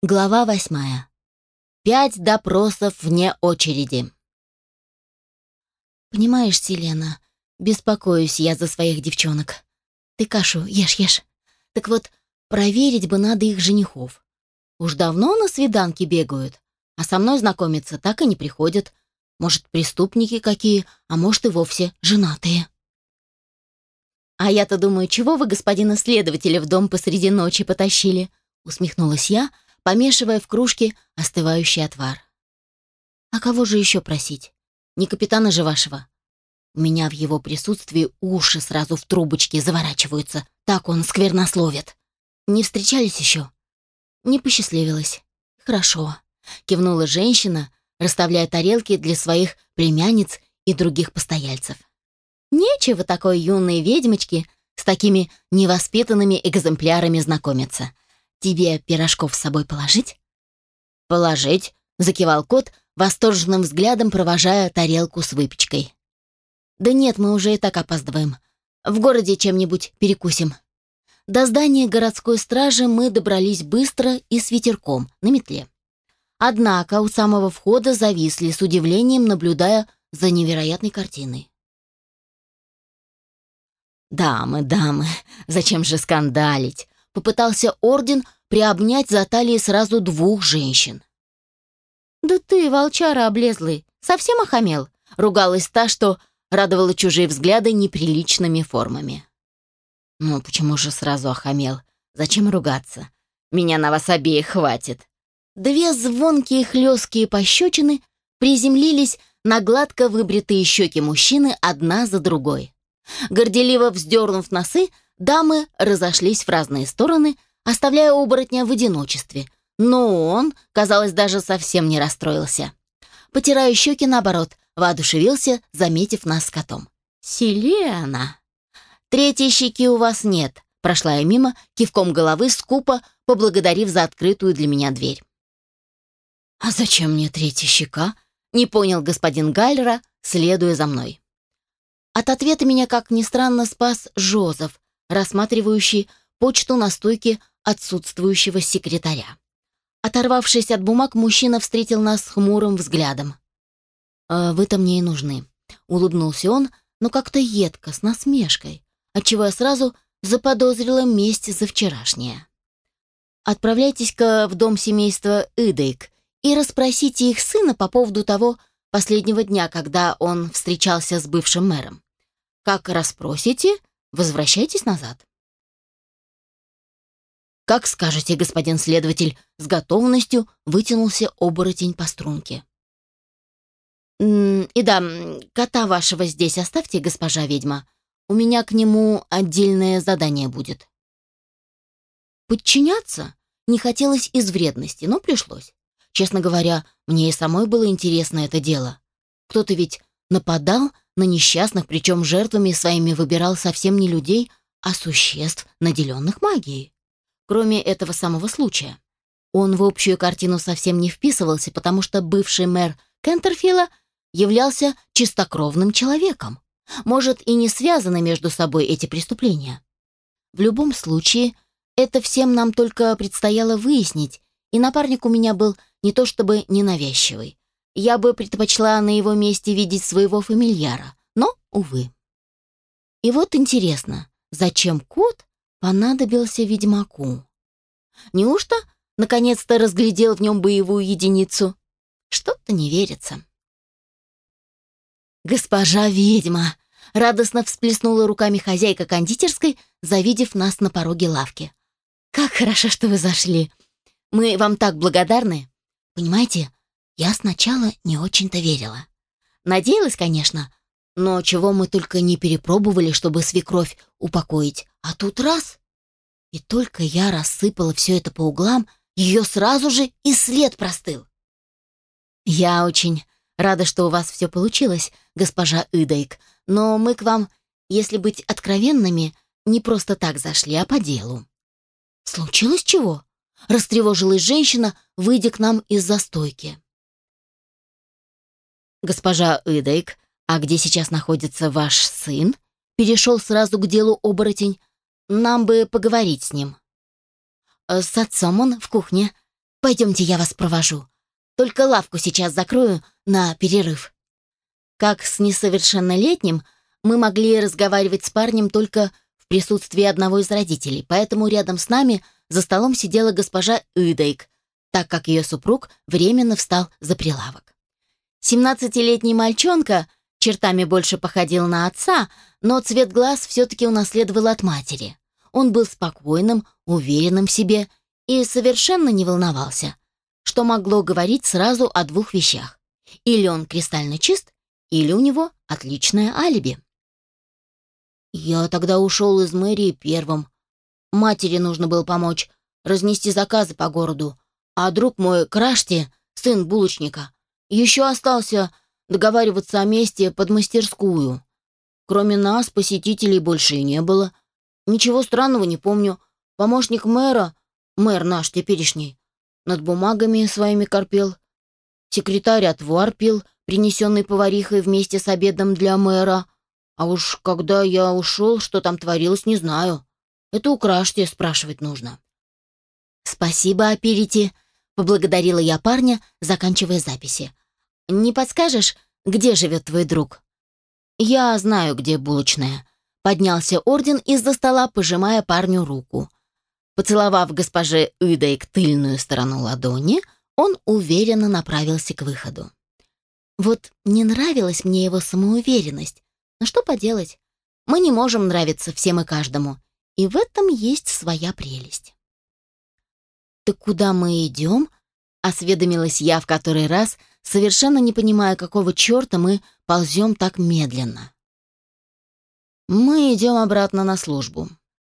Глава восьмая. Пять допросов вне очереди. Понимаешь, Селена, беспокоюсь я за своих девчонок. Ты кашу ешь, ешь. Так вот, проверить бы надо их женихов. Уж давно на свиданки бегают, а со мной знакомиться так и не приходят. Может, преступники какие, а может и вовсе женатые. А я-то думаю, чего вы господина следователя в дом посреди ночи потащили? Усмехнулась я, — помешивая в кружке остывающий отвар. «А кого же еще просить? Не капитана же вашего?» У меня в его присутствии уши сразу в трубочки заворачиваются. Так он сквернословит. Не встречались еще? Не посчастливилась. Хорошо. Кивнула женщина, расставляя тарелки для своих племянниц и других постояльцев. Нечего такой юной ведьмочке с такими невоспитанными экземплярами знакомиться. Тебе пирожков с собой положить?» «Положить», — закивал кот, восторженным взглядом провожая тарелку с выпечкой. «Да нет, мы уже и так опаздываем. В городе чем-нибудь перекусим». До здания городской стражи мы добрались быстро и с ветерком, на метле. Однако у самого входа зависли, с удивлением наблюдая за невероятной картиной. «Дамы, дамы, зачем же скандалить? Попытался орден приобнять за талии сразу двух женщин. «Да ты, волчара облезлый, совсем охамел?» — ругалась та, что радовала чужие взгляды неприличными формами. «Ну, почему же сразу охамел? Зачем ругаться? Меня на вас обеих хватит». Две звонкие хлесткие пощечины приземлились на гладко выбритые щеки мужчины одна за другой. Горделиво вздернув носы, Дамы разошлись в разные стороны, оставляя оборотня в одиночестве, но он, казалось, даже совсем не расстроился. Потирая щеки, наоборот, воодушевился, заметив нас с котом. «Селена!» «Третьей щеки у вас нет», — прошла я мимо, кивком головы, скупо, поблагодарив за открытую для меня дверь. «А зачем мне третья щека?» — не понял господин Гальера, следуя за мной. От ответа меня, как ни странно, спас Жозеф, рассматривающий почту на стойке отсутствующего секретаря. Оторвавшись от бумаг, мужчина встретил нас хмурым взглядом. «А «Вы-то мне и нужны», — улыбнулся он, но как-то едко, с насмешкой, отчего я сразу заподозрила месть за вчерашнее. «Отправляйтесь-ка в дом семейства Идейк и расспросите их сына по поводу того последнего дня, когда он встречался с бывшим мэром. Как расспросите, Возвращайтесь назад. «Как скажете, господин следователь», — с готовностью вытянулся оборотень по струнке. «И да, кота вашего здесь оставьте, госпожа ведьма. У меня к нему отдельное задание будет». Подчиняться не хотелось из вредности, но пришлось. Честно говоря, мне и самой было интересно это дело. Кто-то ведь нападал на несчастных, причем жертвами своими выбирал совсем не людей, а существ, наделенных магией. Кроме этого самого случая. Он в общую картину совсем не вписывался, потому что бывший мэр Кентерфилла являлся чистокровным человеком. Может, и не связаны между собой эти преступления. В любом случае, это всем нам только предстояло выяснить, и напарник у меня был не то чтобы ненавязчивый, я бы предпочла на его месте видеть своего фамильяра, но, увы. И вот интересно, зачем кот понадобился ведьмаку? Неужто наконец-то разглядел в нем боевую единицу? Что-то не верится. «Госпожа ведьма!» — радостно всплеснула руками хозяйка кондитерской, завидев нас на пороге лавки. «Как хорошо, что вы зашли! Мы вам так благодарны! Понимаете, я сначала не очень-то верила. Надеялась, конечно, но чего мы только не перепробовали, чтобы свекровь упокоить. А тут раз... И только я рассыпала все это по углам, ее сразу же и след простыл. Я очень рада, что у вас все получилось, госпожа Идейк, но мы к вам, если быть откровенными, не просто так зашли, а по делу. Случилось чего? Растревожилась женщина, выйдя к нам из застойки. «Госпожа Идейк, а где сейчас находится ваш сын?» Перешел сразу к делу оборотень. «Нам бы поговорить с ним». «С отцом он в кухне. Пойдемте, я вас провожу. Только лавку сейчас закрою на перерыв». Как с несовершеннолетним, мы могли разговаривать с парнем только в присутствии одного из родителей, поэтому рядом с нами за столом сидела госпожа Идейк, так как ее супруг временно встал за прилавок. Семнадцатилетний мальчонка чертами больше походил на отца, но цвет глаз все-таки унаследовал от матери. Он был спокойным, уверенным в себе и совершенно не волновался, что могло говорить сразу о двух вещах. Или он кристально чист, или у него отличное алиби. Я тогда ушел из мэрии первым. Матери нужно было помочь, разнести заказы по городу, а друг мой Крашти, сын булочника, еще остался договариваться о месте под мастерскую. Кроме нас, посетителей больше и не было. Ничего странного не помню. Помощник мэра, мэр наш теперешний, над бумагами своими корпел. Секретарь отвар пил, принесенный поварихой вместе с обедом для мэра. А уж когда я ушел, что там творилось, не знаю. Это у Крашти спрашивать нужно. «Спасибо, Аперити», — поблагодарила я парня, заканчивая записи. «Не подскажешь, где живет твой друг?» «Я знаю, где булочная», — поднялся орден из-за стола, пожимая парню руку. Поцеловав госпоже Идейк тыльную сторону ладони, он уверенно направился к выходу. Вот не нравилась мне его самоуверенность. Но что поделать? Мы не можем нравиться всем и каждому. И в этом есть своя прелесть. «Так куда мы идем?» — осведомилась я в который раз, совершенно не понимая, какого черта мы ползем так медленно. «Мы идем обратно на службу.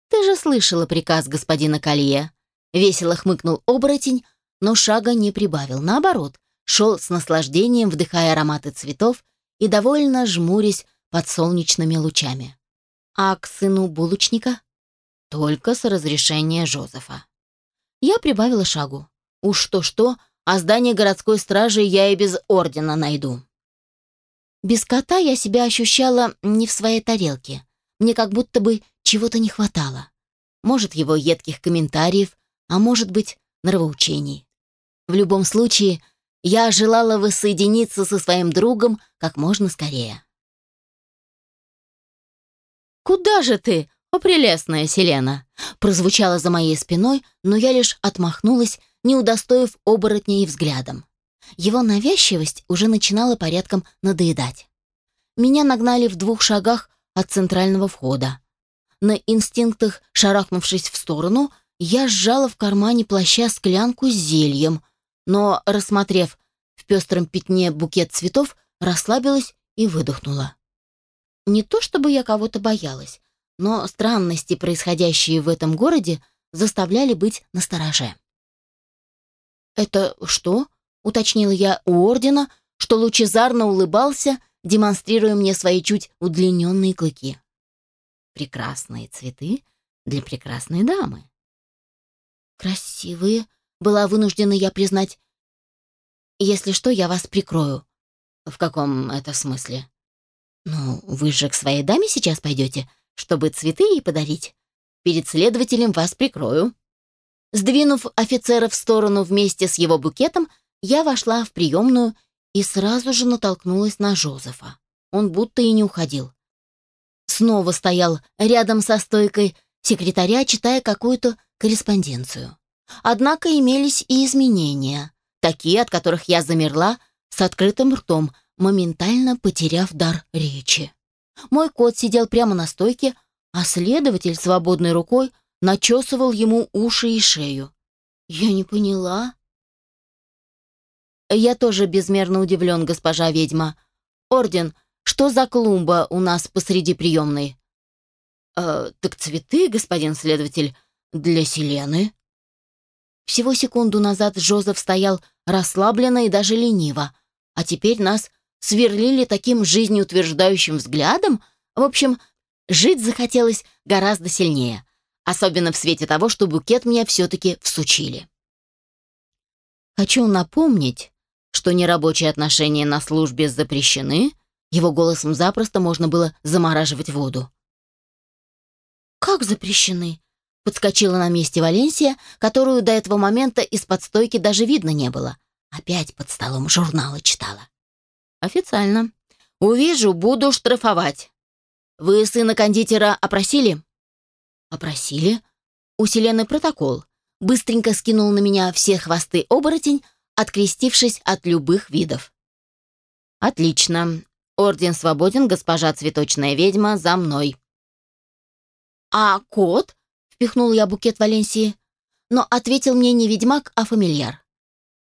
Ты же слышала приказ господина Колье». Весело хмыкнул оборотень, но шага не прибавил. Наоборот, шел с наслаждением, вдыхая ароматы цветов и довольно жмурясь под солнечными лучами. А к сыну булочника? Только с разрешения Жозефа. Я прибавила шагу. Уж то-что, а здание городской стражи я и без ордена найду. Без кота я себя ощущала не в своей тарелке. Мне как будто бы чего-то не хватало. Может, его едких комментариев, а может быть, нравоучений. В любом случае, я желала воссоединиться со своим другом как можно скорее. «Куда же ты, о прелестная Селена?» прозвучало за моей спиной, но я лишь отмахнулась, не удостоив оборотня и взглядом. Его навязчивость уже начинала порядком надоедать. Меня нагнали в двух шагах от центрального входа. На инстинктах, шарахнувшись в сторону, я сжала в кармане плаща склянку с зельем, но, рассмотрев в пестром пятне букет цветов, расслабилась и выдохнула. Не то чтобы я кого-то боялась, но странности, происходящие в этом городе, заставляли быть настороже. «Это что?» — уточнила я у ордена, что лучезарно улыбался, демонстрируя мне свои чуть удлиненные клыки. «Прекрасные цветы для прекрасной дамы». «Красивые», — была вынуждена я признать. «Если что, я вас прикрою». «В каком это смысле?» «Ну, вы же к своей даме сейчас пойдете, чтобы цветы ей подарить. Перед следователем вас прикрою». Сдвинув офицера в сторону вместе с его букетом, я вошла в приемную и сразу же натолкнулась на Жозефа. Он будто и не уходил. Снова стоял рядом со стойкой секретаря, читая какую-то корреспонденцию. Однако имелись и изменения, такие, от которых я замерла с открытым ртом, моментально потеряв дар речи. Мой кот сидел прямо на стойке, а следователь свободной рукой начесывал ему уши и шею. Я не поняла. Я тоже безмерно удивлен, госпожа ведьма. Орден, что за клумба у нас посреди приемной? Э, так цветы, господин следователь, для Селены. Всего секунду назад Жозеф стоял расслабленно и даже лениво, а теперь нас сверлили таким жизнеутверждающим взглядом. В общем, жить захотелось гораздо сильнее особенно в свете того, что букет мне все-таки всучили. Хочу напомнить, что нерабочие отношения на службе запрещены, его голосом запросто можно было замораживать воду. «Как запрещены?» Подскочила на месте Валенсия, которую до этого момента из-под стойки даже видно не было. Опять под столом журналы читала. Официально. Увижу, буду штрафовать. Вы сына кондитера опросили? Опросили. У Селены протокол. Быстренько скинул на меня все хвосты оборотень, открестившись от любых видов. Отлично. Орден свободен, госпожа цветочная ведьма, за мной. А кот? Впихнул я букет Валенсии. Но ответил мне не ведьмак, а фамильяр.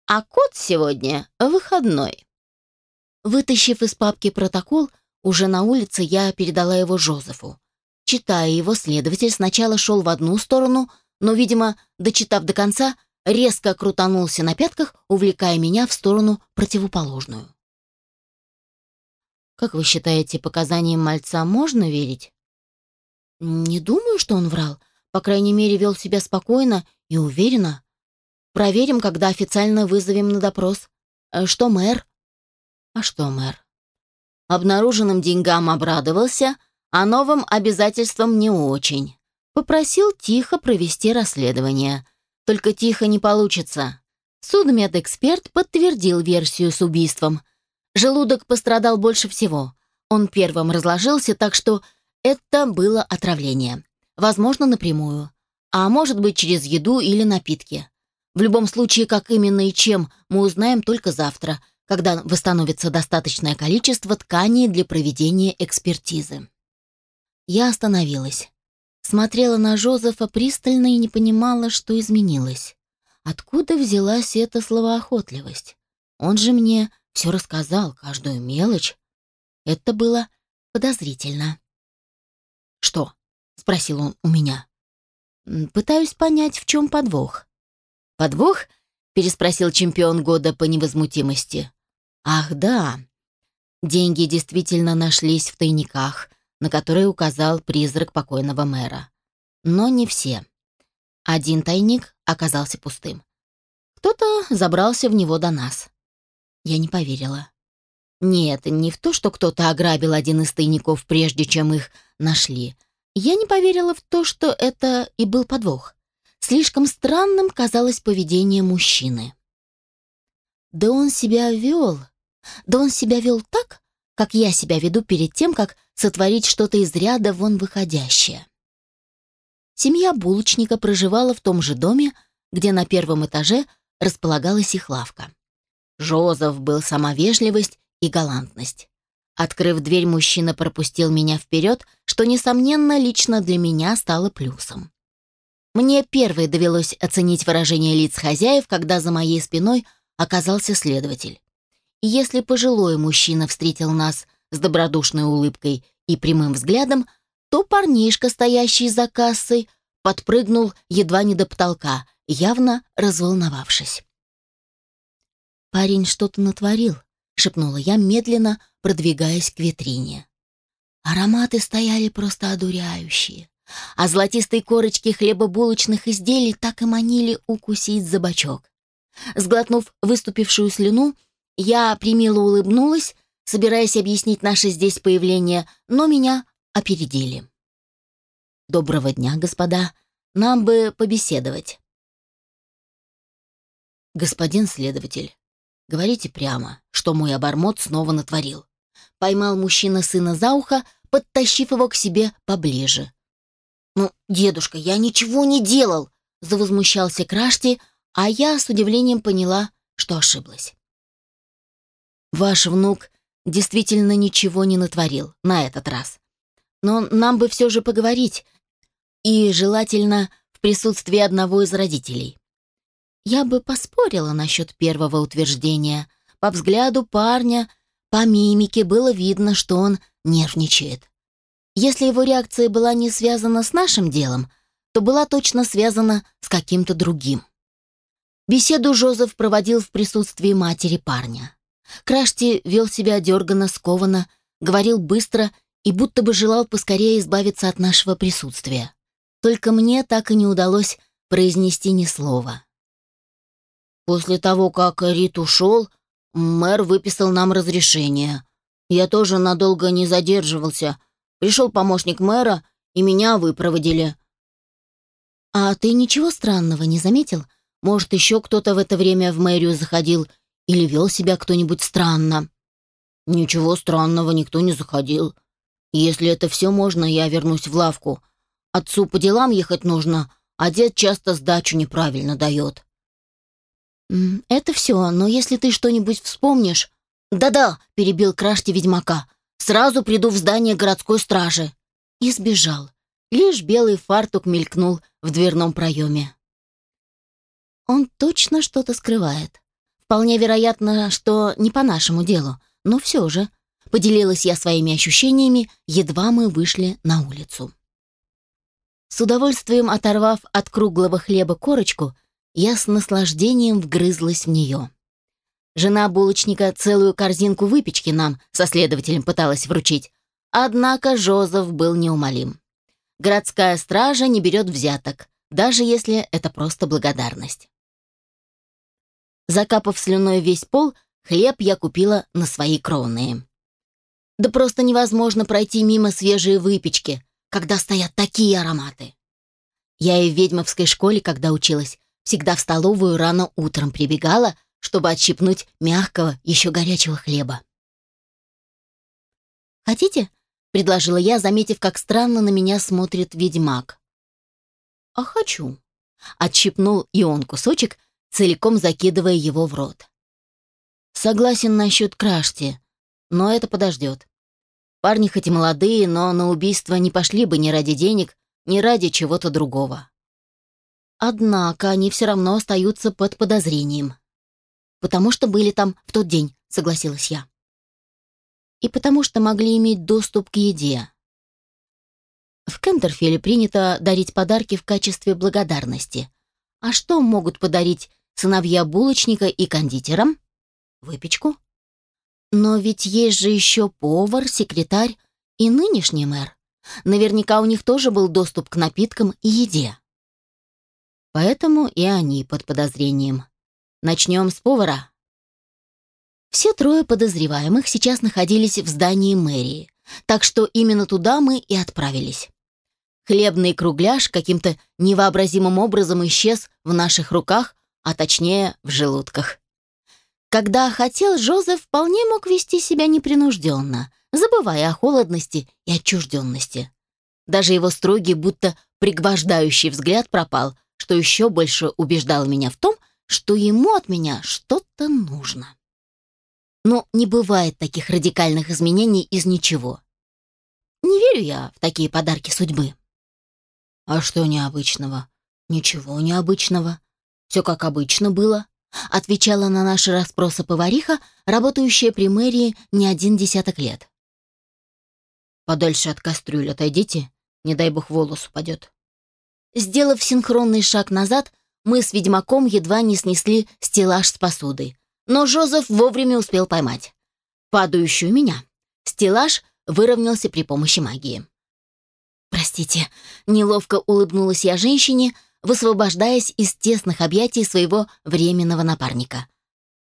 А кот сегодня выходной. Вытащив из папки протокол, уже на улице я передала его Жозефу. Читая его, следователь сначала шел в одну сторону, но, видимо, дочитав до конца, резко крутанулся на пятках, увлекая меня в сторону противоположную. «Как вы считаете, показаниям мальца можно верить?» «Не думаю, что он врал. По крайней мере, вел себя спокойно и уверенно. Проверим, когда официально вызовем на допрос. Э, что мэр?» «А что мэр?» Обнаруженным деньгам обрадовался, а новым обязательствам не очень. Попросил тихо провести расследование. Только тихо не получится. Судмедэксперт подтвердил версию с убийством. Желудок пострадал больше всего. Он первым разложился, так что это было отравление. Возможно, напрямую. А может быть, через еду или напитки. В любом случае, как именно и чем, мы узнаем только завтра – когда восстановится достаточное количество тканей для проведения экспертизы. Я остановилась. Смотрела на Жозефа пристально и не понимала, что изменилось. Откуда взялась эта словоохотливость? Он же мне все рассказал, каждую мелочь. Это было подозрительно. «Что?» — спросил он у меня. «Пытаюсь понять, в чем подвох». «Подвох?» — переспросил чемпион года по невозмутимости. Ах, да. Деньги действительно нашлись в тайниках, на которые указал призрак покойного мэра. Но не все. Один тайник оказался пустым. Кто-то забрался в него до нас. Я не поверила. Нет, не в то, что кто-то ограбил один из тайников, прежде чем их нашли. Я не поверила в то, что это и был подвох. Слишком странным казалось поведение мужчины. Да он себя вел, да он себя вел так, как я себя веду перед тем, как сотворить что-то из ряда вон выходящее. Семья булочника проживала в том же доме, где на первом этаже располагалась их лавка. Жозеф был сама вежливость и галантность. Открыв дверь, мужчина пропустил меня вперед, что, несомненно, лично для меня стало плюсом. Мне первой довелось оценить выражение лиц хозяев, когда за моей спиной оказался следователь. Если пожилой мужчина встретил нас с добродушной улыбкой и прямым взглядом, то парнишка, стоящий за кассой, подпрыгнул едва не до потолка, явно разволновавшись. «Парень что-то натворил», — шепнула я, медленно продвигаясь к витрине. Ароматы стояли просто одуряющие, а золотистые корочки хлебобулочных изделий так и манили укусить за бочок. Сглотнув выступившую слюну, я примило улыбнулась, собираясь объяснить наше здесь появление, но меня опередили. «Доброго дня, господа. Нам бы побеседовать». «Господин следователь, говорите прямо, что мой обормот снова натворил». Поймал мужчина сына за ухо, подтащив его к себе поближе. «Ну, дедушка, я ничего не делал!» — завозмущался Крашти, а я с удивлением поняла, что ошиблась. Ваш внук действительно ничего не натворил на этот раз. Но нам бы все же поговорить, и желательно в присутствии одного из родителей. Я бы поспорила насчет первого утверждения. По взгляду парня, по мимике было видно, что он нервничает. Если его реакция была не связана с нашим делом, то была точно связана с каким-то другим. Беседу Жозеф проводил в присутствии матери парня. Крашти вел себя дерганно, скованно, говорил быстро и будто бы желал поскорее избавиться от нашего присутствия. Только мне так и не удалось произнести ни слова. После того, как Рит ушел, мэр выписал нам разрешение. Я тоже надолго не задерживался. Пришел помощник мэра, и меня выпроводили. «А ты ничего странного не заметил? Может, еще кто-то в это время в мэрию заходил или вел себя кто-нибудь странно?» «Ничего странного, никто не заходил. Если это все можно, я вернусь в лавку. Отцу по делам ехать нужно, а дед часто сдачу неправильно дает». «Это все, но если ты что-нибудь вспомнишь...» «Да-да», — перебил Крашти ведьмака, «сразу приду в здание городской стражи». И сбежал. Лишь белый фартук мелькнул в дверном проеме. Он точно что-то скрывает. Вполне вероятно, что не по нашему делу, но все же. Поделилась я своими ощущениями, едва мы вышли на улицу. С удовольствием оторвав от круглого хлеба корочку, я с наслаждением вгрызлась в нее. Жена булочника целую корзинку выпечки нам со следователем пыталась вручить, однако Жозеф был неумолим. Городская стража не берет взяток, даже если это просто благодарность. Закапав слюной весь пол, хлеб я купила на свои кровные. Да просто невозможно пройти мимо свежей выпечки, когда стоят такие ароматы. Я и в ведьмовской школе, когда училась, всегда в столовую рано утром прибегала, чтобы отщипнуть мягкого, еще горячего хлеба. «Хотите?» — предложила я, заметив, как странно на меня смотрит ведьмак. «А хочу». Отщипнул и он кусочек, целиком закидывая его в рот. Согласен насчет крашти, но это подождет. Парни хоть и молодые, но на убийство не пошли бы ни ради денег, ни ради чего-то другого. Однако они все равно остаются под подозрением. «Потому что были там в тот день», — согласилась я. «И потому что могли иметь доступ к еде». В Кентерфиле принято дарить подарки в качестве благодарности. А что могут подарить сыновья булочника и кондитерам? Выпечку. Но ведь есть же еще повар, секретарь и нынешний мэр. Наверняка у них тоже был доступ к напиткам и еде. Поэтому и они под подозрением. Начнем с повара. Все трое подозреваемых сейчас находились в здании мэрии, так что именно туда мы и отправились. Хлебный кругляш каким-то невообразимым образом исчез в наших руках, а точнее в желудках. Когда хотел, Жозеф вполне мог вести себя непринужденно, забывая о холодности и отчужденности. Даже его строгий, будто пригвождающий взгляд пропал, что еще больше убеждал меня в том, что ему от меня что-то нужно. Но не бывает таких радикальных изменений из ничего. Не верю я в такие подарки судьбы. А что необычного? Ничего необычного. Все как обычно было. Отвечала на наши расспросы повариха, работающая при мэрии не один десяток лет. «Подальше от кастрюль отойдите, не дай бог волос упадет». Сделав синхронный шаг назад, мы с ведьмаком едва не снесли стеллаж с посудой, но Жозеф вовремя успел поймать. Падающую меня. Стеллаж выровнялся при помощи магии. «Простите», — неловко улыбнулась я женщине, высвобождаясь из тесных объятий своего временного напарника.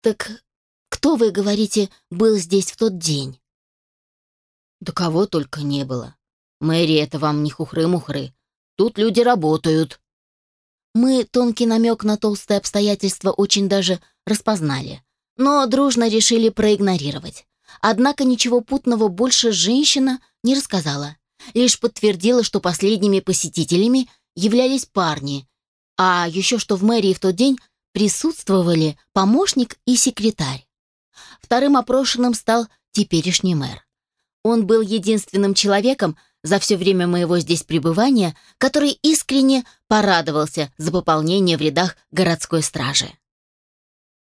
«Так кто, вы говорите, был здесь в тот день?» «Да кого только не было. Мэри, это вам не хухры-мухры. Тут люди работают». Мы тонкий намек на толстые обстоятельства очень даже распознали, но дружно решили проигнорировать. Однако ничего путного больше женщина не рассказала, лишь подтвердила, что последними посетителями являлись парни, а еще что в мэрии в тот день присутствовали помощник и секретарь. Вторым опрошенным стал теперешний мэр. Он был единственным человеком за все время моего здесь пребывания, который искренне порадовался за пополнение в рядах городской стражи.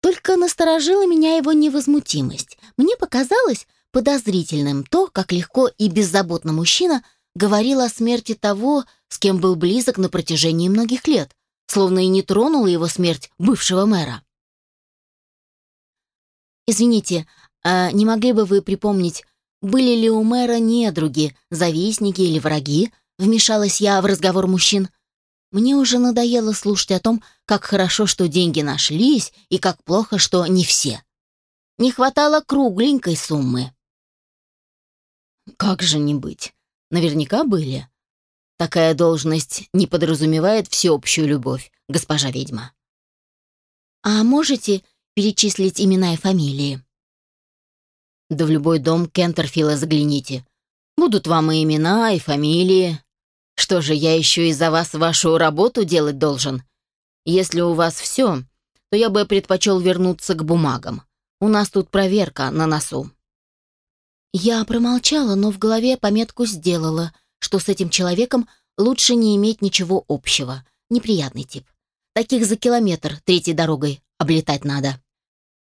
Только насторожила меня его невозмутимость. Мне показалось подозрительным то, как легко и беззаботно мужчина говорил о смерти того, с кем был близок на протяжении многих лет, словно и не тронула его смерть бывшего мэра. «Извините, а не могли бы вы припомнить, были ли у мэра недруги, завистники или враги?» Вмешалась я в разговор мужчин. Мне уже надоело слушать о том, как хорошо, что деньги нашлись, и как плохо, что не все. Не хватало кругленькой суммы. Как же не быть? Наверняка были. Такая должность не подразумевает всеобщую любовь, госпожа ведьма. А можете перечислить имена и фамилии? Да в любой дом Кентерфилла загляните. Будут вам и имена, и фамилии. Что же, я еще и за вас вашу работу делать должен? Если у вас все, то я бы предпочел вернуться к бумагам. У нас тут проверка на носу». Я промолчала, но в голове пометку сделала, что с этим человеком лучше не иметь ничего общего. Неприятный тип. Таких за километр третьей дорогой облетать надо.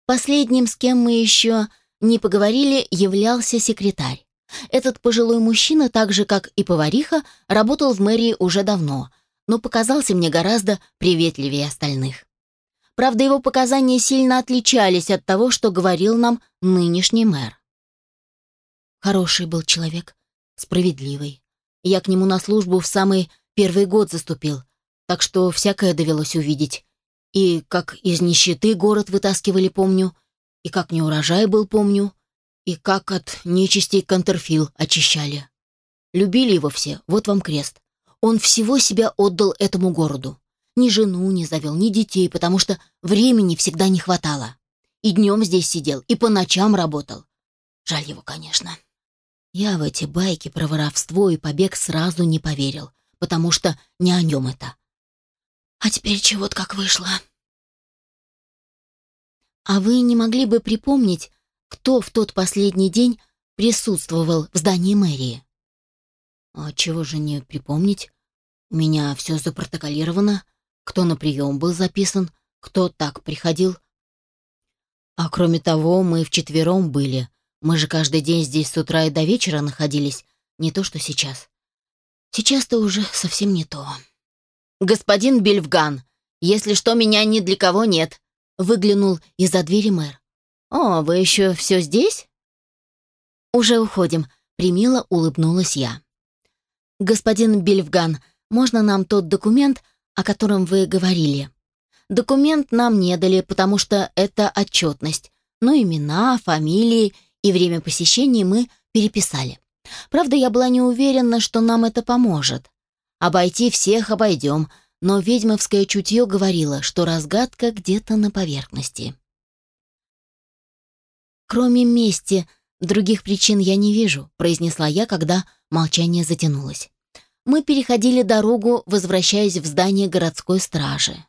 Последним, с кем мы еще не поговорили, являлся секретарь. Этот пожилой мужчина, так же, как и повариха, работал в мэрии уже давно, но показался мне гораздо приветливее остальных. Правда, его показания сильно отличались от того, что говорил нам нынешний мэр. Хороший был человек, справедливый. Я к нему на службу в самый первый год заступил, так что всякое довелось увидеть. И как из нищеты город вытаскивали, помню, и как неурожай был, помню, и как от нечисти контерфил очищали. Любили его все, вот вам крест. Он всего себя отдал этому городу. Ни жену не завел, ни детей, потому что времени всегда не хватало. И днем здесь сидел, и по ночам работал. Жаль его, конечно. Я в эти байки про воровство и побег сразу не поверил, потому что не о нем это. А теперь чего-то как вышло. А вы не могли бы припомнить, кто в тот последний день присутствовал в здании мэрии? А чего же не припомнить? У меня все запротоколировано, кто на прием был записан, кто так приходил. А кроме того, мы вчетвером были. Мы же каждый день здесь с утра и до вечера находились, не то что сейчас. Сейчас-то уже совсем не то. «Господин Бельфган, если что, меня ни для кого нет», — выглянул из-за двери мэр. «О, вы еще все здесь?» «Уже уходим», — примило улыбнулась я. «Господин Бельфган, можно нам тот документ, о котором вы говорили. Документ нам не дали, потому что это отчетность, но имена, фамилии и время посещения мы переписали. Правда, я была не уверена, что нам это поможет. Обойти всех обойдем, но ведьмовское чутье говорило, что разгадка где-то на поверхности. «Кроме мести, других причин я не вижу», — произнесла я, когда молчание затянулось мы переходили дорогу, возвращаясь в здание городской стражи.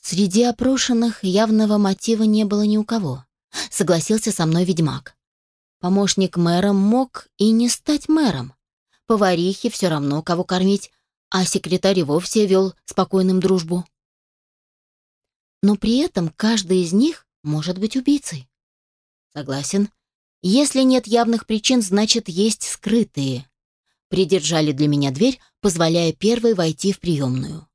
Среди опрошенных явного мотива не было ни у кого. Согласился со мной ведьмак. Помощник мэра мог и не стать мэром. Поварихе все равно, кого кормить, а секретарь вовсе вел спокойным дружбу. Но при этом каждый из них может быть убийцей. Согласен. Если нет явных причин, значит, есть скрытые придержали для меня дверь, позволяя первой войти в приемную.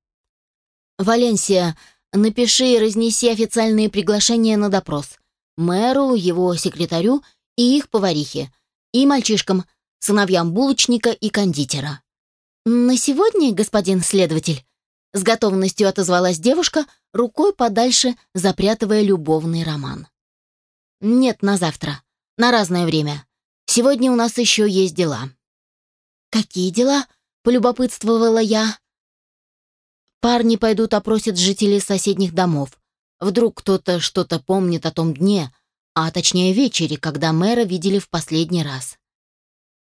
«Валенсия, напиши и разнеси официальные приглашения на допрос. Мэру, его секретарю и их поварихе. И мальчишкам, сыновьям булочника и кондитера». «На сегодня, господин следователь?» С готовностью отозвалась девушка, рукой подальше запрятывая любовный роман. «Нет, на завтра. На разное время. Сегодня у нас еще есть дела». «Какие дела?» — полюбопытствовала я. «Парни пойдут опросят жителей соседних домов. Вдруг кто-то что-то помнит о том дне, а точнее вечере, когда мэра видели в последний раз.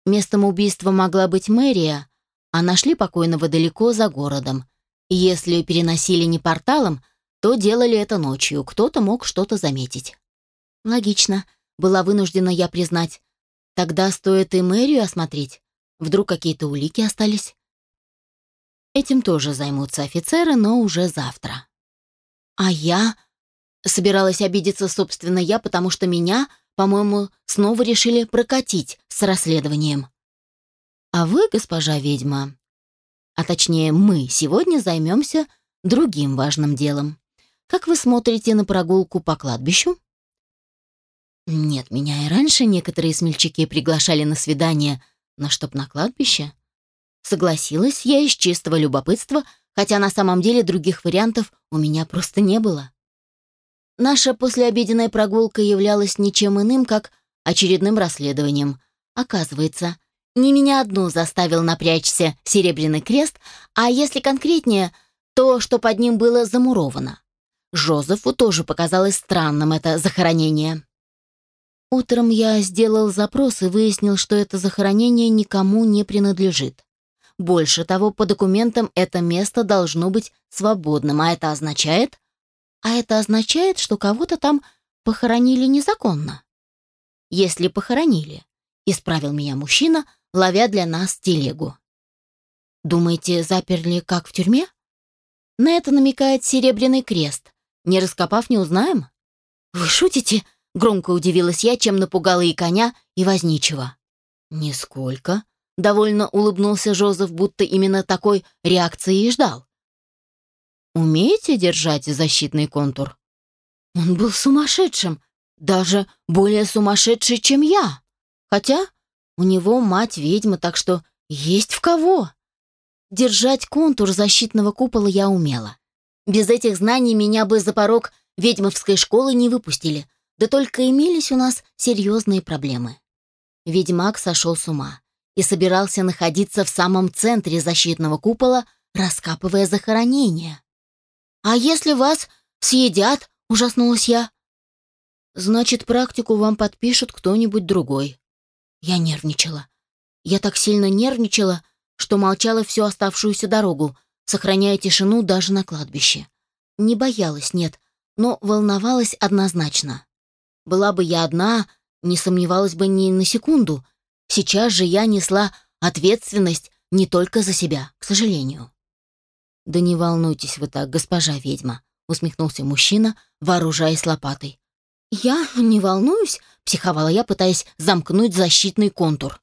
Местом убийства могла быть мэрия, а нашли покойного далеко за городом. Если переносили не порталом, то делали это ночью, кто-то мог что-то заметить. Логично, была вынуждена я признать. Тогда стоит и мэрию осмотреть. Вдруг какие-то улики остались? Этим тоже займутся офицеры, но уже завтра. А я... Собиралась обидеться, собственно, я, потому что меня, по-моему, снова решили прокатить с расследованием. А вы, госпожа ведьма, а точнее мы, сегодня займемся другим важным делом. Как вы смотрите на прогулку по кладбищу? Нет, меня и раньше некоторые смельчаки приглашали на свидание но чтоб на кладбище? Согласилась я из чистого любопытства, хотя на самом деле других вариантов у меня просто не было. Наша послеобеденная прогулка являлась ничем иным, как очередным расследованием. Оказывается, Не меня одну заставил напрячься серебряный крест, а если конкретнее, то, что под ним было замуровано. Жозефу тоже показалось странным это захоронение. Утром я сделал запрос и выяснил, что это захоронение никому не принадлежит. Больше того, по документам это место должно быть свободным, а это означает... А это означает, что кого-то там похоронили незаконно. Если похоронили, исправил меня мужчина, ловя для нас телегу. Думаете, заперли как в тюрьме? На это намекает серебряный крест. Не раскопав, не узнаем? Вы шутите? Громко удивилась я, чем напугала и коня, и возничего. Нисколько. Довольно улыбнулся Жозеф, будто именно такой реакции и ждал. «Умеете держать защитный контур?» Он был сумасшедшим, даже более сумасшедший, чем я. Хотя у него мать ведьма, так что есть в кого. Держать контур защитного купола я умела. Без этих знаний меня бы за порог ведьмовской школы не выпустили, да только имелись у нас серьезные проблемы. Ведьмак сошел с ума и собирался находиться в самом центре защитного купола, раскапывая захоронение. «А если вас съедят?» — ужаснулась я. «Значит, практику вам подпишет кто-нибудь другой». Я нервничала. Я так сильно нервничала, что молчала всю оставшуюся дорогу, сохраняя тишину даже на кладбище. Не боялась, нет, но волновалась однозначно. Была бы я одна, не сомневалась бы ни на секунду — Сейчас же я несла ответственность не только за себя, к сожалению. «Да не волнуйтесь вы так, госпожа ведьма», — усмехнулся мужчина, вооружаясь лопатой. «Я не волнуюсь», — психовала я, пытаясь замкнуть защитный контур.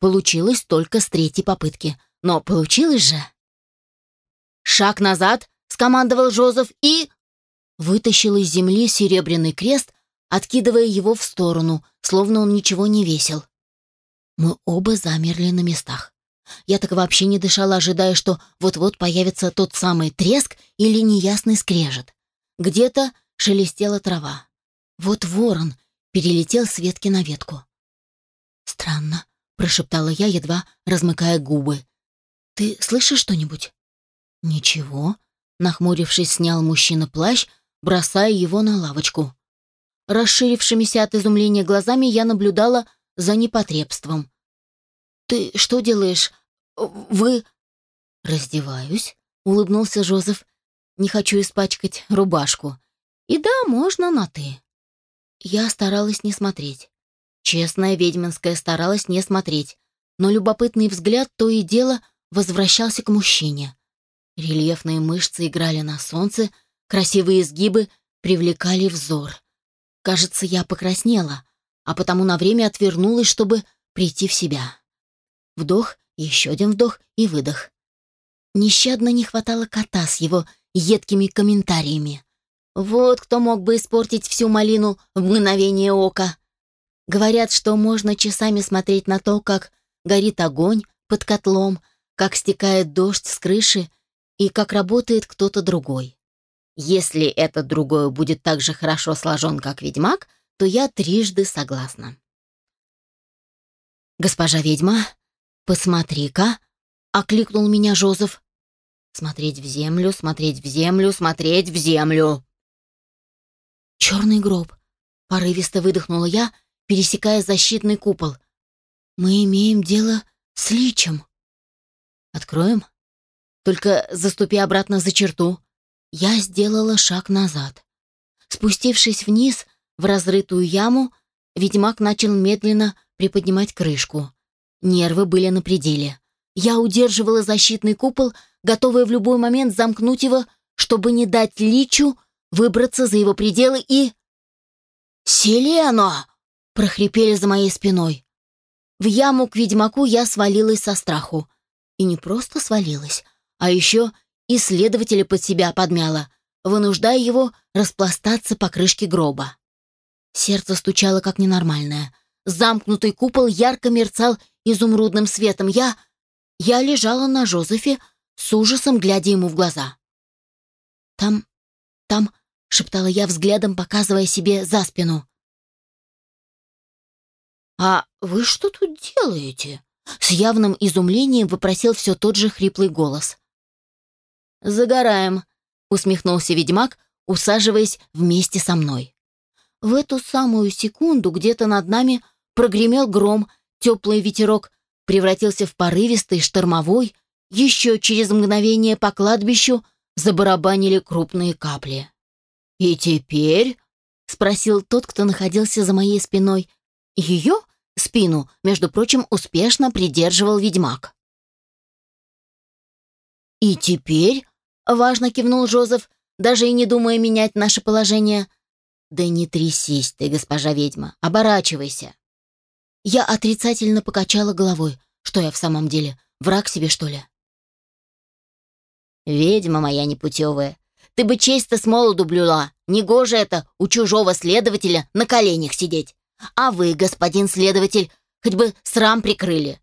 Получилось только с третьей попытки, но получилось же. «Шаг назад!» — скомандовал Жозеф и... Вытащил из земли серебряный крест, откидывая его в сторону, словно он ничего не весил. Мы оба замерли на местах. Я так вообще не дышала, ожидая, что вот-вот появится тот самый треск или неясный скрежет. Где-то шелестела трава. Вот ворон перелетел с ветки на ветку. «Странно», — прошептала я, едва размыкая губы. «Ты слышишь что-нибудь?» «Ничего», — нахмурившись, снял мужчина плащ, бросая его на лавочку. Расширившимися от изумления глазами я наблюдала за непотребством. «Ты что делаешь? Вы...» «Раздеваюсь», — улыбнулся Жозеф. «Не хочу испачкать рубашку. И да, можно на «ты». Я старалась не смотреть. Честная ведьминская старалась не смотреть, но любопытный взгляд то и дело возвращался к мужчине. Рельефные мышцы играли на солнце, красивые изгибы привлекали взор. Кажется, я покраснела, а потому на время отвернулась, чтобы прийти в себя. Вдох, еще один вдох и выдох. Нещадно не хватало кота с его едкими комментариями. Вот кто мог бы испортить всю малину в мгновение ока. Говорят, что можно часами смотреть на то, как горит огонь под котлом, как стекает дождь с крыши и как работает кто-то другой. Если этот другой будет так же хорошо сложен, как ведьмак, то я трижды согласна. «Госпожа ведьма, посмотри-ка!» — окликнул меня Жозеф. «Смотреть в землю, смотреть в землю, смотреть в землю!» «Черный гроб!» — порывисто выдохнула я, пересекая защитный купол. «Мы имеем дело с личем». «Откроем?» «Только заступи обратно за черту». Я сделала шаг назад. Спустившись вниз, в разрытую яму, ведьмак начал медленно приподнимать крышку. Нервы были на пределе. Я удерживала защитный купол, готовая в любой момент замкнуть его, чтобы не дать Личу выбраться за его пределы и... «Селена!» — прохрипели за моей спиной. В яму к ведьмаку я свалилась со страху. И не просто свалилась, а еще исследователя под себя подмяла, вынуждая его распластаться по крышке гроба. Сердце стучало как ненормальное. Замкнутый купол ярко мерцал изумрудным светом. Я... Я лежала на Жозефе, с ужасом глядя ему в глаза. «Там... там...» — шептала я взглядом, показывая себе за спину. «А вы что тут делаете?» С явным изумлением вопросил все тот же хриплый голос. «Загораем», — усмехнулся ведьмак, усаживаясь вместе со мной. В эту самую секунду где-то над нами прогремел гром, теплый ветерок превратился в порывистый штормовой, еще через мгновение по кладбищу забарабанили крупные капли. «И теперь?» — спросил тот, кто находился за моей спиной. Ее спину, между прочим, успешно придерживал ведьмак. «И теперь?» — важно кивнул Жозеф, даже и не думая менять наше положение. «Да не трясись ты, госпожа ведьма, оборачивайся». Я отрицательно покачала головой. Что я в самом деле, враг себе, что ли? «Ведьма моя непутевая, ты бы честь-то с молоду блюла. Негоже это у чужого следователя на коленях сидеть. А вы, господин следователь, хоть бы срам прикрыли.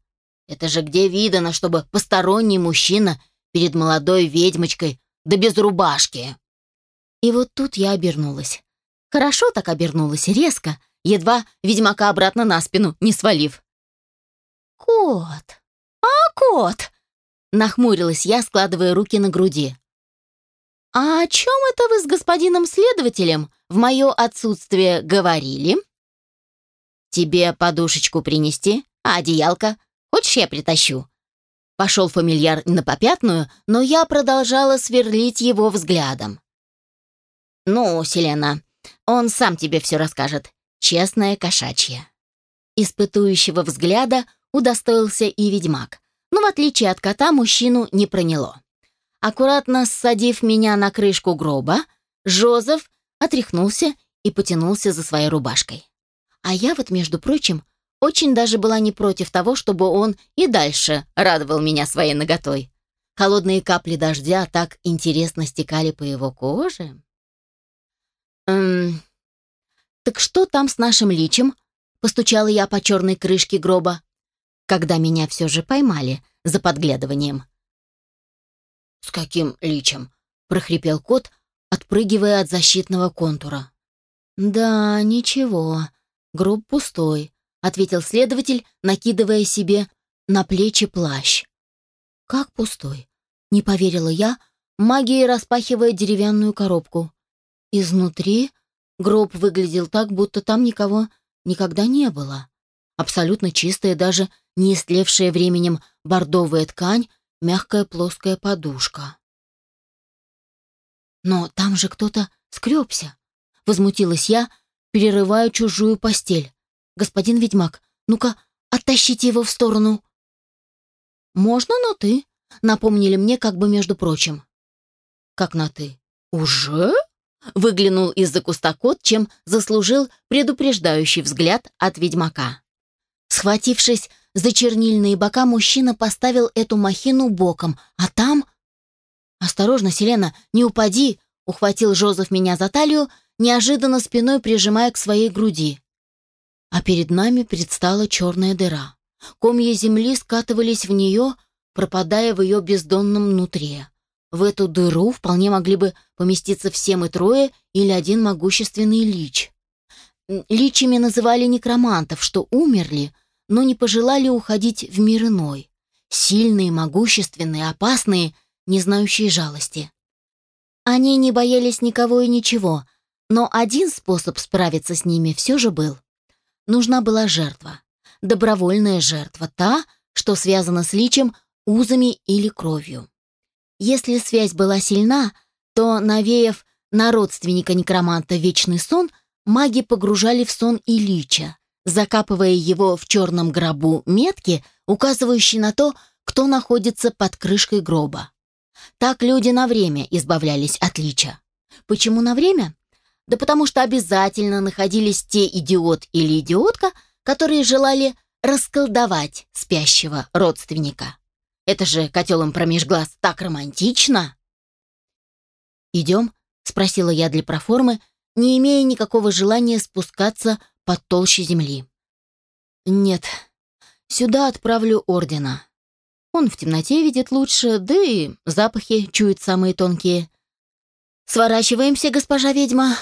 Это же где видано, чтобы посторонний мужчина перед молодой ведьмочкой, да без рубашки?» И вот тут я обернулась. Хорошо так обернулась, резко, едва ведьмака обратно на спину не свалив. «Кот! А, кот!» Нахмурилась я, складывая руки на груди. «А о чем это вы с господином следователем в мое отсутствие говорили?» «Тебе подушечку принести? А одеялко? Хочешь, я притащу?» Пошел фамильяр на попятную, но я продолжала сверлить его взглядом. «Ну, Селена, он сам тебе все расскажет. Честная кошачья». Испытующего взгляда удостоился и ведьмак, но в отличие от кота мужчину не проняло. Аккуратно ссадив меня на крышку гроба, Жозеф отряхнулся и потянулся за своей рубашкой. А я вот, между прочим, очень даже была не против того, чтобы он и дальше радовал меня своей ноготой. Холодные капли дождя так интересно стекали по его коже. «Эм, так что там с нашим личем?» Постучала я по черной крышке гроба когда меня все же поймали за подглядыванием. «С каким личем?» — прохрипел кот, отпрыгивая от защитного контура. «Да, ничего, гроб пустой», — ответил следователь, накидывая себе на плечи плащ. «Как пустой?» — не поверила я, магией распахивая деревянную коробку. Изнутри гроб выглядел так, будто там никого никогда не было. Абсолютно чистая, даже не истлевшая временем бордовая ткань, мягкая плоская подушка. «Но там же кто-то скребся!» — возмутилась я, перерывая чужую постель. «Господин ведьмак, ну-ка, оттащите его в сторону!» «Можно на «ты», — напомнили мне как бы между прочим. «Как на «ты»?» «Уже?» — выглянул из-за куста кот, чем заслужил предупреждающий взгляд от ведьмака. Схватившись за чернильные бока, мужчина поставил эту махину боком, а там... «Осторожно, Селена, не упади!» — ухватил Жозеф меня за талию, неожиданно спиной прижимая к своей груди. А перед нами предстала черная дыра. Комья земли скатывались в нее, пропадая в ее бездонном нутре. В эту дыру вполне могли бы поместиться все мы трое или один могущественный лич. Личами называли некромантов, что умерли, но не пожелали уходить в мир иной. Сильные, могущественные, опасные, не знающие жалости. Они не боялись никого и ничего, но один способ справиться с ними все же был. Нужна была жертва. Добровольная жертва, та, что связана с личем, узами или кровью. Если связь была сильна, то, навеяв на родственника некроманта вечный сон, маги погружали в сон и закапывая его в черном гробу метки, указывающие на то, кто находится под крышкой гроба. Так люди на время избавлялись от лича. Почему на время? Да потому что обязательно находились те идиот или идиотка, которые желали расколдовать спящего родственника. Это же котелом промеж глаз так романтично. «Идем?» — спросила я для проформы, не имея никакого желания спускаться под толще земли. Нет, сюда отправлю ордена. Он в темноте видит лучше, да и запахи чует самые тонкие. Сворачиваемся, госпожа ведьма.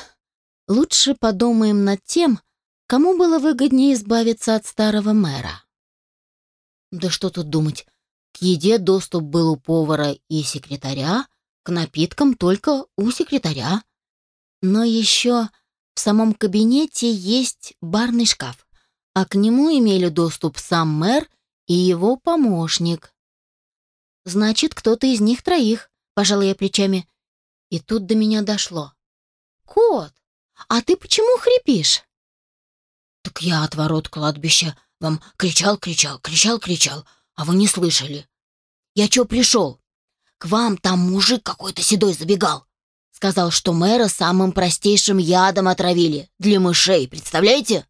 Лучше подумаем над тем, кому было выгоднее избавиться от старого мэра. Да что тут думать. Еде доступ был у повара и секретаря, к напиткам только у секретаря. Но еще в самом кабинете есть барный шкаф, а к нему имели доступ сам мэр и его помощник. Значит, кто-то из них троих, пожалуй, я плечами. И тут до меня дошло. «Кот, а ты почему хрипишь?» «Так я от ворот кладбища вам кричал, кричал, кричал, кричал, а вы не слышали. Я чё пришел? К вам там мужик какой-то седой забегал. Сказал, что мэра самым простейшим ядом отравили. Для мышей, представляете?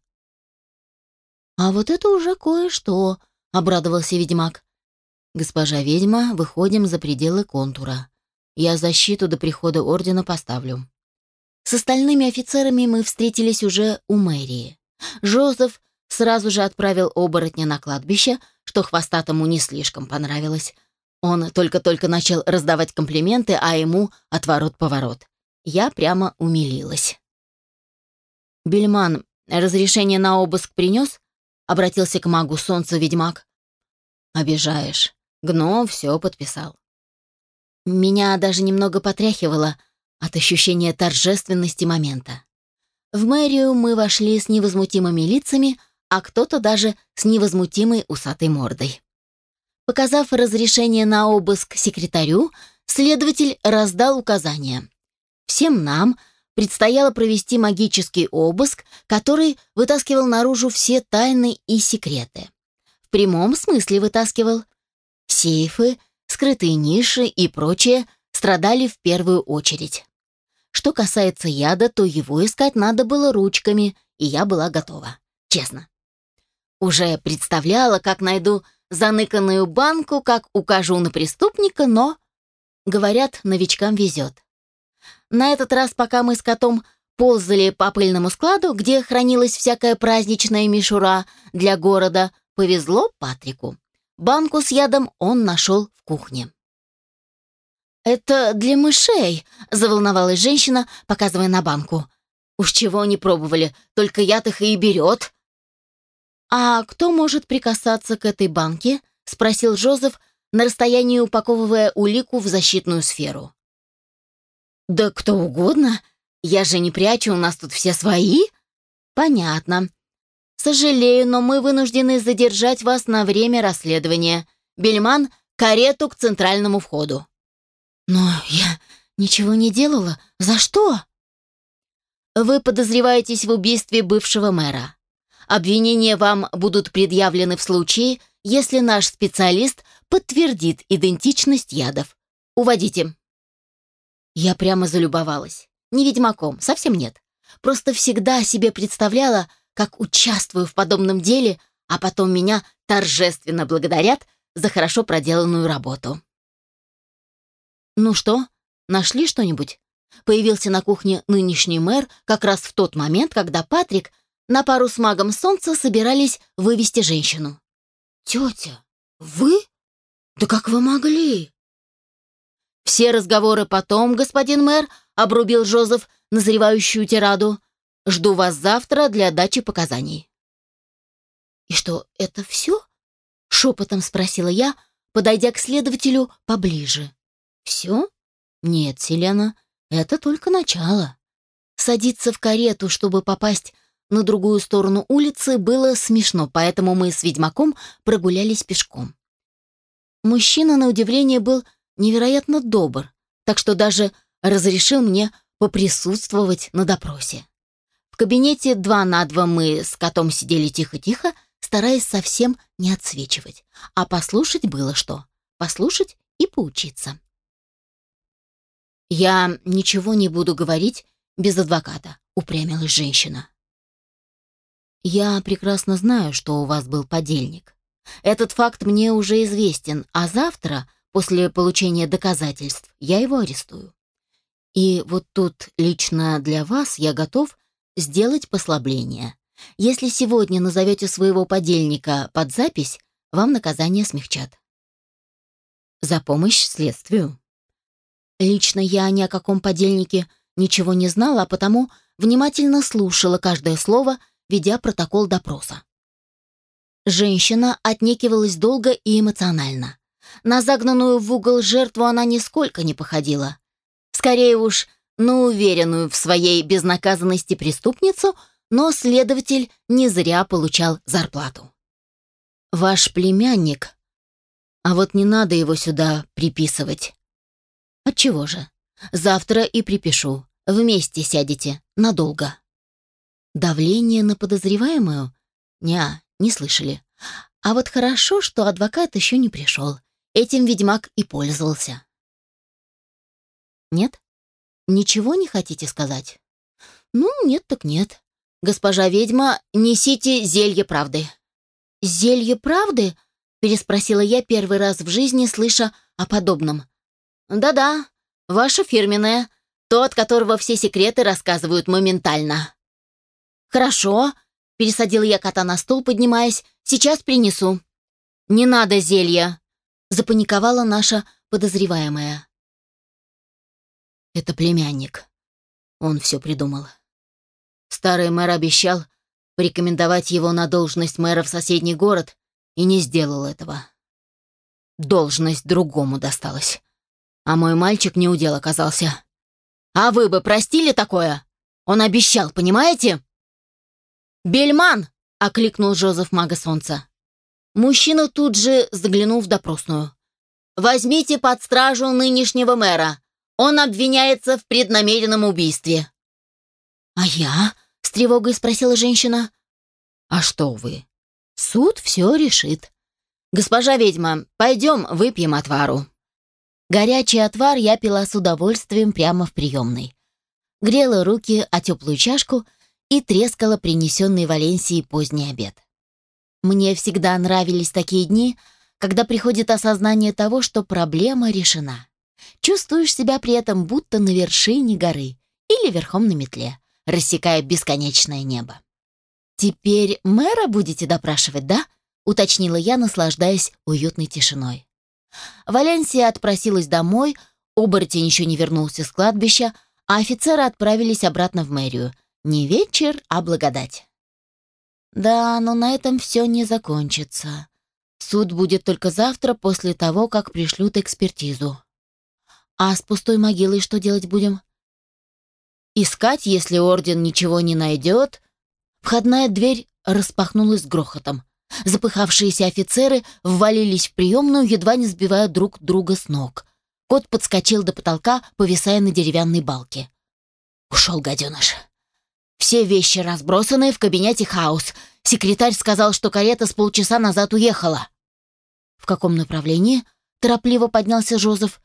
А вот это уже кое-что, обрадовался ведьмак. Госпожа ведьма, выходим за пределы контура. Я защиту до прихода ордена поставлю. С остальными офицерами мы встретились уже у мэрии. Жозеф сразу же отправил оборотня на кладбище, что хвостатому не слишком понравилось. Он только-только начал раздавать комплименты, а ему отворот-поворот. Я прямо умилилась. «Бельман, разрешение на обыск принес?» — обратился к магу солнца ведьмак. «Обижаешь. Гном все подписал». Меня даже немного потряхивало от ощущения торжественности момента. В мэрию мы вошли с невозмутимыми лицами, а кто-то даже с невозмутимой усатой мордой. Показав разрешение на обыск секретарю, следователь раздал указания. Всем нам предстояло провести магический обыск, который вытаскивал наружу все тайны и секреты. В прямом смысле вытаскивал. Сейфы, скрытые ниши и прочее страдали в первую очередь. Что касается яда, то его искать надо было ручками, и я была готова. Честно. Уже представляла, как найду заныканную банку, как укажу на преступника, но... Говорят, новичкам везет. На этот раз, пока мы с котом ползали по пыльному складу, где хранилась всякая праздничная мишура для города, повезло Патрику. Банку с ядом он нашел в кухне. «Это для мышей», — заволновалась женщина, показывая на банку. «Уж чего не пробовали, только яд их и берет», «А кто может прикасаться к этой банке?» — спросил Жозеф, на расстоянии упаковывая улику в защитную сферу. «Да кто угодно. Я же не прячу, у нас тут все свои». «Понятно. Сожалею, но мы вынуждены задержать вас на время расследования. Бельман, карету к центральному входу». «Но я ничего не делала. За что?» «Вы подозреваетесь в убийстве бывшего мэра. Обвинения вам будут предъявлены в случае, если наш специалист подтвердит идентичность ядов. Уводите. Я прямо залюбовалась. Не ведьмаком, совсем нет. Просто всегда себе представляла, как участвую в подобном деле, а потом меня торжественно благодарят за хорошо проделанную работу. Ну что, нашли что-нибудь? Появился на кухне нынешний мэр как раз в тот момент, когда Патрик на пару с магом солнца собирались вывести женщину. «Тетя, вы? Да как вы могли?» «Все разговоры потом, господин мэр», — обрубил Жозеф назревающую тираду. «Жду вас завтра для дачи показаний». «И что, это все?» — шепотом спросила я, подойдя к следователю поближе. «Все? Нет, Селена, это только начало. Садиться в карету, чтобы попасть на другую сторону улицы было смешно, поэтому мы с ведьмаком прогулялись пешком. Мужчина, на удивление, был невероятно добр, так что даже разрешил мне поприсутствовать на допросе. В кабинете два на два мы с котом сидели тихо-тихо, стараясь совсем не отсвечивать. А послушать было что? Послушать и поучиться. «Я ничего не буду говорить без адвоката», — упрямилась женщина. Я прекрасно знаю, что у вас был подельник. Этот факт мне уже известен, а завтра, после получения доказательств, я его арестую. И вот тут лично для вас я готов сделать послабление. Если сегодня назовете своего подельника под запись, вам наказание смягчат. За помощь следствию. Лично я ни о каком подельнике ничего не знала, а потому внимательно слушала каждое слово, ведя протокол допроса. Женщина отнекивалась долго и эмоционально. На загнанную в угол жертву она нисколько не походила. Скорее уж, на уверенную в своей безнаказанности преступницу, но следователь не зря получал зарплату. «Ваш племянник. А вот не надо его сюда приписывать». «Отчего же? Завтра и припишу. Вместе сядете. Надолго». «Давление на подозреваемую? Неа, не слышали. А вот хорошо, что адвокат еще не пришел. Этим ведьмак и пользовался». «Нет? Ничего не хотите сказать?» «Ну, нет так нет. Госпожа ведьма, несите зелье правды». «Зелье правды?» — переспросила я первый раз в жизни, слыша о подобном. «Да-да, ваше фирменное, то, от которого все секреты рассказывают моментально». «Хорошо», — пересадила я кота на стул, поднимаясь, — «сейчас принесу». «Не надо зелья», — запаниковала наша подозреваемая. «Это племянник. Он все придумал. Старый мэр обещал, порекомендовать его на должность мэра в соседний город и не сделал этого. Должность другому досталась. А мой мальчик не удел оказался. А вы бы простили такое? Он обещал, понимаете? «Бельман!» — окликнул Жозеф мага солнца. Мужчина тут же заглянул в допросную. «Возьмите под стражу нынешнего мэра. Он обвиняется в преднамеренном убийстве». «А я?» С тревогой спросила женщина. А что вы? Суд все решит. Госпожа ведьма, пойдем выпьем отвару. Горячий отвар я пила с удовольствием прямо в приемной. Грела руки о теплую чашку и трескала принесенный Валенсии поздний обед. Мне всегда нравились такие дни, когда приходит осознание того, что проблема решена. Чувствуешь себя при этом будто на вершине горы или верхом на метле рассекая бесконечное небо. «Теперь мэра будете допрашивать, да?» — уточнила я, наслаждаясь уютной тишиной. Валенсия отпросилась домой, оборотень еще не вернулся с кладбища, а офицеры отправились обратно в мэрию. Не вечер, а благодать. Да, но на этом все не закончится. Суд будет только завтра, после того, как пришлют экспертизу. А с пустой могилой что делать будем? Искать, если орден ничего не найдет. Входная дверь распахнулась грохотом. Запыхавшиеся офицеры ввалились в приемную, едва не сбивая друг друга с ног. Кот подскочил до потолка, повисая на деревянной балке. Ушел гаденыш. Все вещи разбросаны, в кабинете хаос. Секретарь сказал, что карета с полчаса назад уехала. «В каком направлении?» — торопливо поднялся Жозеф.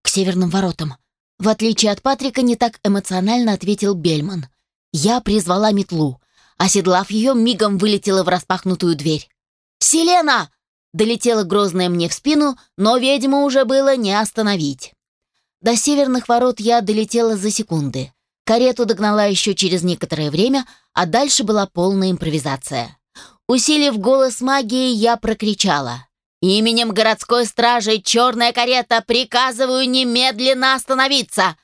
«К северным воротам. В отличие от Патрика, не так эмоционально ответил Бельман. Я призвала метлу. Оседлав ее, мигом вылетела в распахнутую дверь. «Селена!» Долетела грозная мне в спину, но ведьму уже было не остановить. До северных ворот я долетела за секунды. Карету догнала еще через некоторое время, а дальше была полная импровизация. Усилив голос магии, я прокричала. Именем городской стражи черная карета приказываю немедленно остановиться.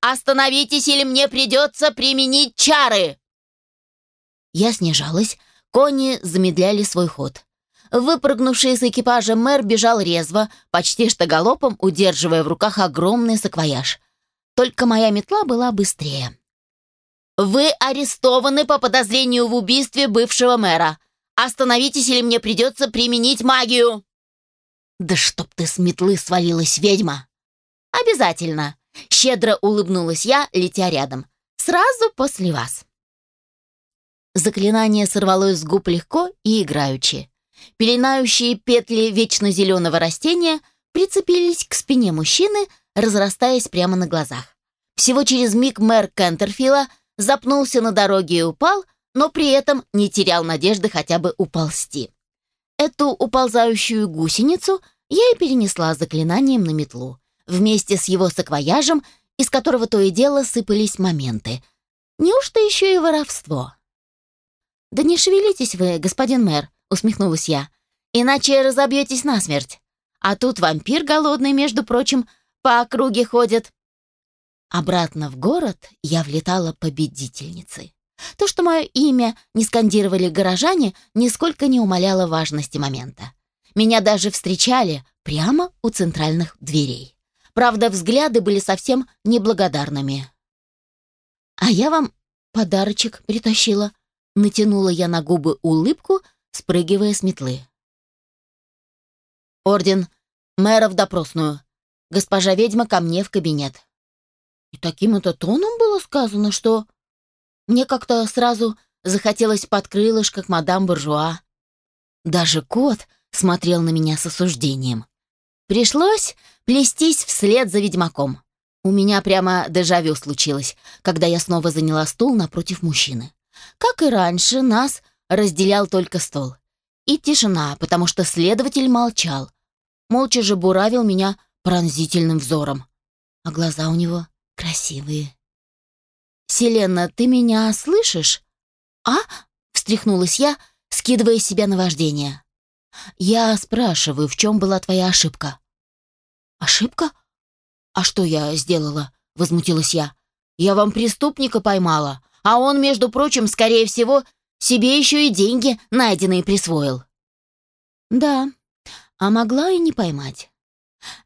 Остановитесь, или мне придется применить чары. Я снижалась, кони замедляли свой ход. Выпрыгнувший из экипажа мэр бежал резво, почти что галопом, удерживая в руках огромный саквояж. Только моя метла была быстрее. «Вы арестованы по подозрению в убийстве бывшего мэра. Остановитесь, или мне придется применить магию!» «Да чтоб ты с метлы свалилась, ведьма!» «Обязательно!» — щедро улыбнулась я, летя рядом. «Сразу после вас!» Заклинание сорвалось с губ легко и играючи. Пеленающие петли вечно растения прицепились к спине мужчины, разрастаясь прямо на глазах. Всего через миг мэр Кентерфилла запнулся на дороге и упал, но при этом не терял надежды хотя бы уползти. Эту уползающую гусеницу я и перенесла заклинанием на метлу, вместе с его саквояжем, из которого то и дело сыпались моменты. Неужто еще и воровство? «Да не шевелитесь вы, господин мэр», — усмехнулась я, «иначе разобьетесь насмерть. А тут вампир голодный, между прочим, по округе ходит». Обратно в город я влетала победительницей. То, что мое имя не скандировали горожане, нисколько не умаляло важности момента. Меня даже встречали прямо у центральных дверей. Правда, взгляды были совсем неблагодарными. «А я вам подарочек притащила», — натянула я на губы улыбку, спрыгивая с метлы. «Орден, мэра в допросную. Госпожа ведьма ко мне в кабинет». И таким это тоном было сказано, что мне как-то сразу захотелось под крылышко к мадам Буржуа. Даже кот смотрел на меня с осуждением. Пришлось плестись вслед за ведьмаком. У меня прямо дежавю случилось, когда я снова заняла стул напротив мужчины. Как и раньше, нас разделял только стол. И тишина, потому что следователь молчал. Молча же буравил меня пронзительным взором. А глаза у него красивые. «Селена, ты меня слышишь?» «А?» — встряхнулась я, скидывая себя на вождение. «Я спрашиваю, в чем была твоя ошибка?» «Ошибка? А что я сделала?» — возмутилась я. «Я вам преступника поймала, а он, между прочим, скорее всего, себе еще и деньги найденные присвоил». «Да, а могла и не поймать.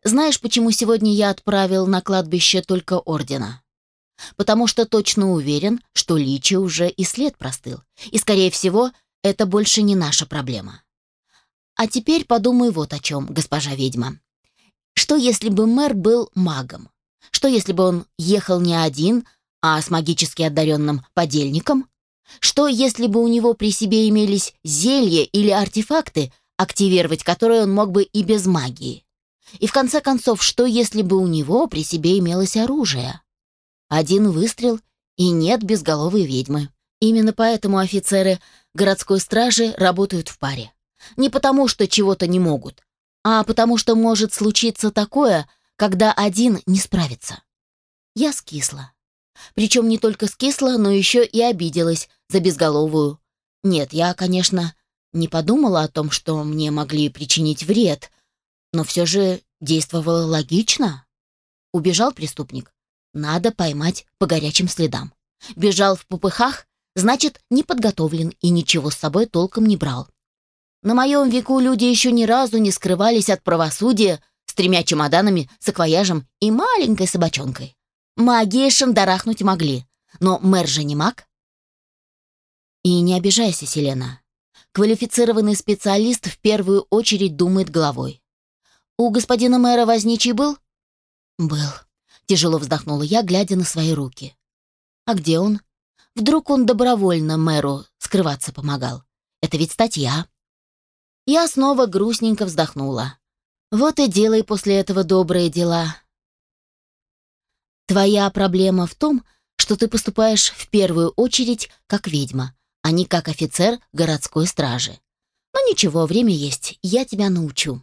Знаешь, почему сегодня я отправил на кладбище только ордена?» потому что точно уверен, что Личи уже и след простыл, и, скорее всего, это больше не наша проблема. А теперь подумай вот о чем, госпожа ведьма. Что если бы мэр был магом? Что если бы он ехал не один, а с магически одаренным подельником? Что если бы у него при себе имелись зелья или артефакты, активировать которые он мог бы и без магии? И в конце концов, что если бы у него при себе имелось оружие? Один выстрел, и нет безголовой ведьмы. Именно поэтому офицеры городской стражи работают в паре. Не потому, что чего-то не могут, а потому что может случиться такое, когда один не справится. Я скисла. Причем не только скисла, но еще и обиделась за безголовую. Нет, я, конечно, не подумала о том, что мне могли причинить вред, но все же действовала логично. Убежал преступник. Надо поймать по горячим следам. Бежал в попыхах, значит, не подготовлен и ничего с собой толком не брал. На моем веку люди еще ни разу не скрывались от правосудия с тремя чемоданами, саквояжем и маленькой собачонкой. Магией шандарахнуть могли, но мэр же не маг. И не обижайся, Селена. Квалифицированный специалист в первую очередь думает головой. У господина мэра возничий был? Был. Тяжело вздохнула я, глядя на свои руки. А где он? Вдруг он добровольно мэру скрываться помогал? Это ведь статья. Я снова грустненько вздохнула. Вот и делай после этого добрые дела. Твоя проблема в том, что ты поступаешь в первую очередь как ведьма, а не как офицер городской стражи. Но ничего, время есть, я тебя научу.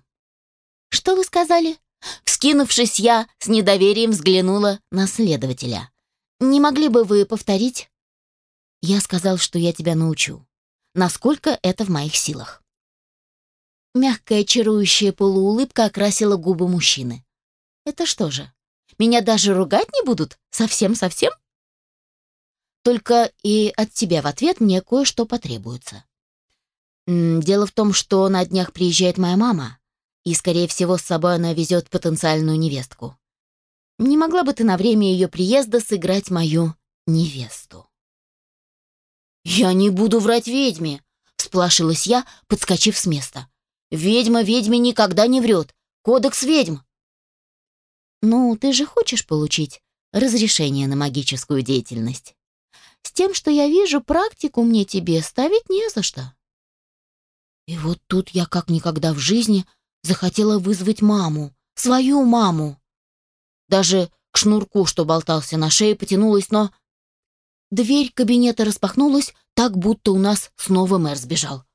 Что вы сказали? Вскинувшись, я с недоверием взглянула на следователя. «Не могли бы вы повторить?» «Я сказал, что я тебя научу. Насколько это в моих силах?» Мягкая, чарующая полуулыбка окрасила губы мужчины. «Это что же, меня даже ругать не будут? Совсем-совсем?» «Только и от тебя в ответ мне кое-что потребуется. Дело в том, что на днях приезжает моя мама, и, скорее всего, с собой она везет потенциальную невестку. Не могла бы ты на время ее приезда сыграть мою невесту? «Я не буду врать ведьме!» — всплашилась я, подскочив с места. «Ведьма ведьме никогда не врет. Кодекс ведьм!» «Ну, ты же хочешь получить разрешение на магическую деятельность? С тем, что я вижу, практику мне тебе ставить не за что». И вот тут я как никогда в жизни захотела вызвать маму, свою маму. Даже к шнурку, что болтался на шее, потянулась, но... Дверь кабинета распахнулась, так будто у нас снова мэр сбежал.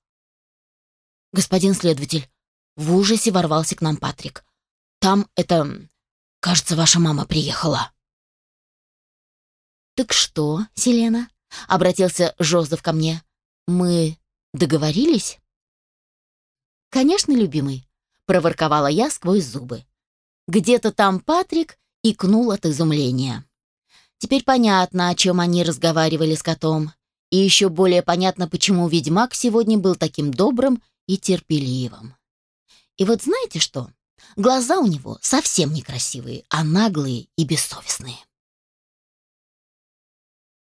«Господин следователь», в ужасе ворвался к нам Патрик. «Там это... кажется, ваша мама приехала». «Так что, Селена?» — обратился Жозеф ко мне. «Мы договорились?» «Конечно, любимый проворковала я сквозь зубы. Где-то там Патрик икнул от изумления. Теперь понятно, о чем они разговаривали с котом. И еще более понятно, почему ведьмак сегодня был таким добрым и терпеливым. И вот знаете что? Глаза у него совсем некрасивые, а наглые и бессовестные.